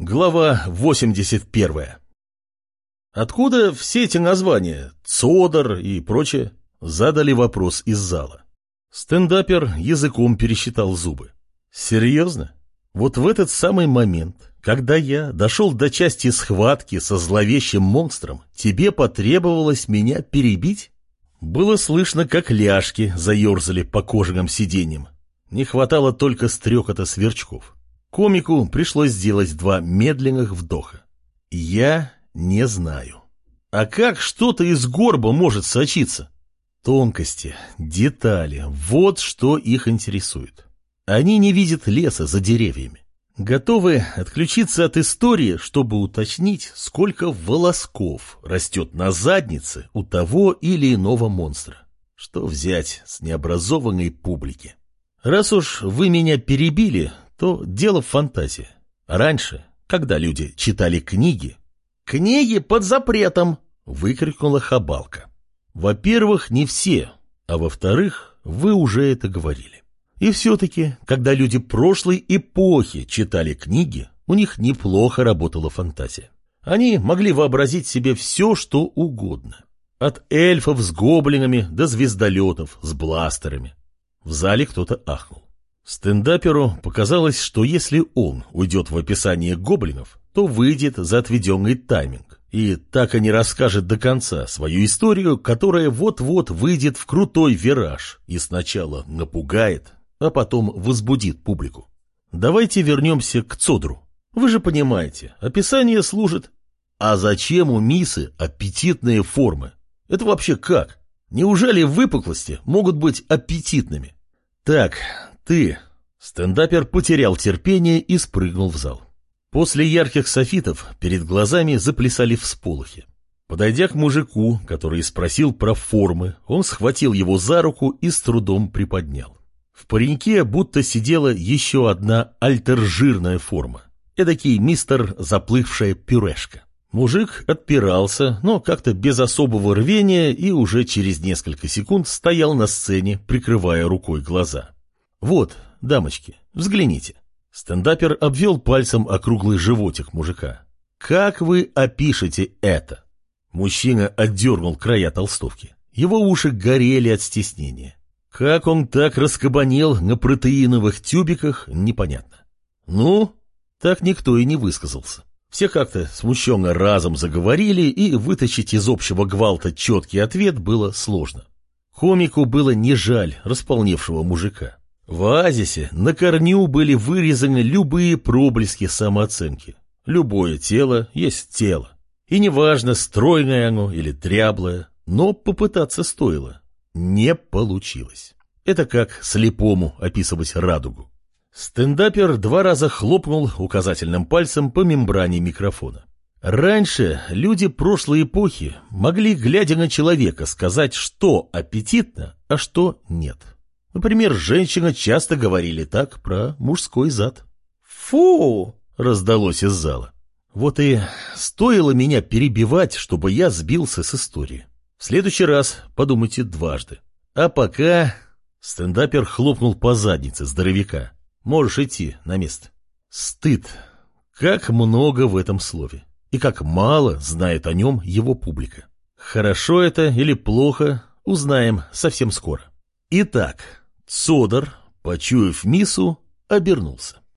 Глава 81. Откуда все эти названия, Цодор и прочее? Задали вопрос из зала. Стендапер языком пересчитал зубы. Серьезно? Вот в этот самый момент, когда я дошел до части схватки со зловещим монстром, тебе потребовалось меня перебить? Было слышно, как ляжки заерзали по кожаным сиденьям. Не хватало только стрекота сверчков. Комику пришлось сделать два медленных вдоха. Я не знаю. А как что-то из горба может сочиться? Тонкости, детали, вот что их интересует. Они не видят леса за деревьями. Готовы отключиться от истории, чтобы уточнить, сколько волосков растет на заднице у того или иного монстра. Что взять с необразованной публики? Раз уж вы меня перебили, то дело в фантазии. Раньше, когда люди читали книги, «Книги под запретом!» — выкрикнула Хабалка. Во-первых, не все, а во-вторых, вы уже это говорили. И все-таки, когда люди прошлой эпохи читали книги, у них неплохо работала фантазия. Они могли вообразить себе все, что угодно. От эльфов с гоблинами до звездолетов с бластерами. В зале кто-то ахнул. Стендаперу показалось, что если он уйдет в описание гоблинов, то выйдет за отведенный тайминг и так и не расскажет до конца свою историю, которая вот-вот выйдет в крутой вираж и сначала напугает, а потом возбудит публику. Давайте вернемся к Цодру. Вы же понимаете, описание служит. А зачем у Мисы аппетитные формы? Это вообще как? Неужели выпуклости могут быть аппетитными? Так, «Ты!» Стендапер потерял терпение и спрыгнул в зал. После ярких софитов перед глазами заплясали всполохи. Подойдя к мужику, который спросил про формы, он схватил его за руку и с трудом приподнял. В пареньке будто сидела еще одна альтержирная форма. Эдакий мистер заплывшая пюрешка. Мужик отпирался, но как-то без особого рвения и уже через несколько секунд стоял на сцене, прикрывая рукой глаза. «Вот, дамочки, взгляните». Стендапер обвел пальцем округлый животик мужика. «Как вы опишете это?» Мужчина отдернул края толстовки. Его уши горели от стеснения. Как он так раскабанел на протеиновых тюбиках, непонятно. Ну, так никто и не высказался. Все как-то смущенно разом заговорили, и вытащить из общего гвалта четкий ответ было сложно. Комику было не жаль располневшего мужика. В оазисе на корню были вырезаны любые проблески самооценки. Любое тело есть тело. И неважно, стройное оно или дряблое, но попытаться стоило. Не получилось. Это как слепому описывать радугу. Стендапер два раза хлопнул указательным пальцем по мембране микрофона. Раньше люди прошлой эпохи могли, глядя на человека, сказать, что аппетитно, а что нет. Например, женщины часто говорили так про мужской зад. «Фу!» — раздалось из зала. Вот и стоило меня перебивать, чтобы я сбился с истории. В следующий раз подумайте дважды. А пока... Стендапер хлопнул по заднице здоровяка. Можешь идти на место. Стыд. Как много в этом слове. И как мало знает о нем его публика. Хорошо это или плохо, узнаем совсем скоро. Итак, Содор, почуяв мису, обернулся.